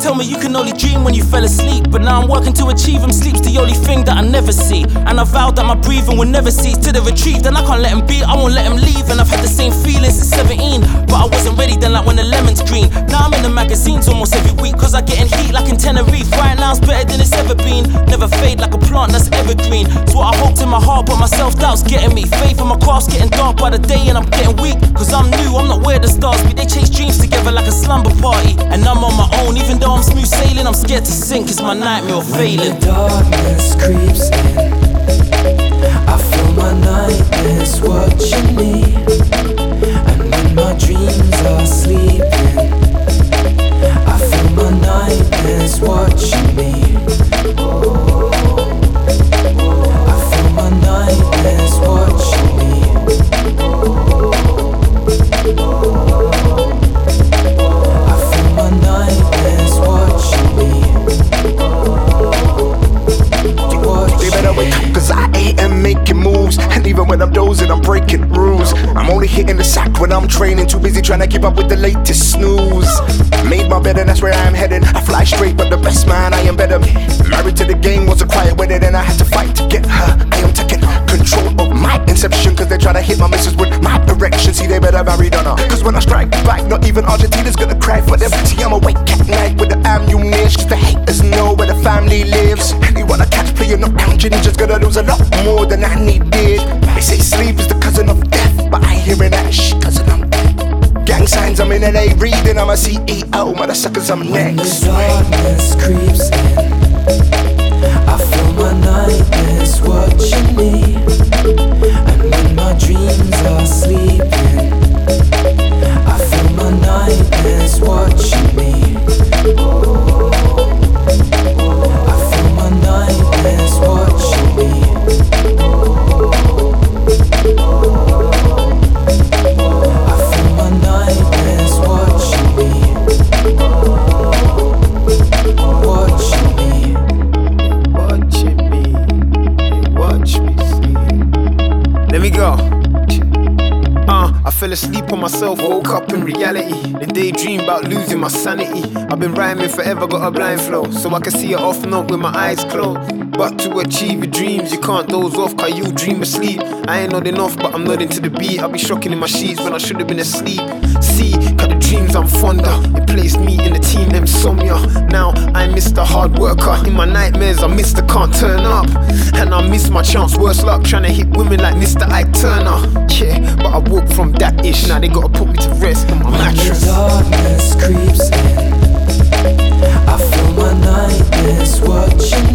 tell me you can only dream when you fell asleep. But now I'm working to achieve them. Sleep's the only thing that I never see. And I vowed that my breathing will never cease till they're retrieved. And I can't let him be, I won't let him leave. And I've had the same feelings since 17. But I wasn't ready then, like when the lemon's green. Now I'm in the magazines almost every week. Cause I get in heat like in Tenerife. Right now it's better than it's ever been. Never fade like a plant that's evergreen. It's what I hoped in my heart, but my self doubt's getting me. Faith in my craft's getting dark by the day, and I'm getting weak. Cause I'm new, I'm not where the stars be. They chase slumber party. And I'm on my own, even though I'm smooth sailing, I'm scared to sink. It's my nightmare of failing. The darkness creeps in. I feel my nightmares breaking rules. I'm only hitting the sack when I'm training. Too busy trying to keep up with the latest snooze. Made my bed and that's where I'm heading. I fly straight, but the best man, I am better. Married to the game, was a quiet wedding, and I had to fight to get her. I am taking control of my inception, cause they try to hit my missus with my erection. See, they better marry on her. Cause when I strike back, not even Argentina's gonna cry for them. See, I'm awake at night with the ammunition, cause the haters know where the family lives. Anyone I catch playing up down, Ginger's gonna lose a lot more than I needed. They say sleep is the cousin of death, but I hearing that shit cousin I'm dead. Gang signs, I'm in LA reading, I'm a CEO, motherfuckers, I'm When next. the darkness creeps fell asleep on myself, woke up in reality. Then daydream about losing my sanity. I've been rhyming forever, got a blind flow. So I can see it off note with my eyes closed. But to achieve your dreams, you can't doze off, cause you dream asleep. I ain't nodding off, but I'm nodding to the beat. I'll be shocking in my sheets when I should have been asleep. See, teams I'm fonder. It placed me in the team insomnia. Now I'm Mr. Hard Worker. In my nightmares, I Mr. Can't Turn Up. And I miss my chance, worse luck, trying to hit women like Mr. Ike Turner. Yeah, but I woke from that ish. Now they gotta put me to rest on my mattress. When darkness creeps in. I feel my nightmares watching.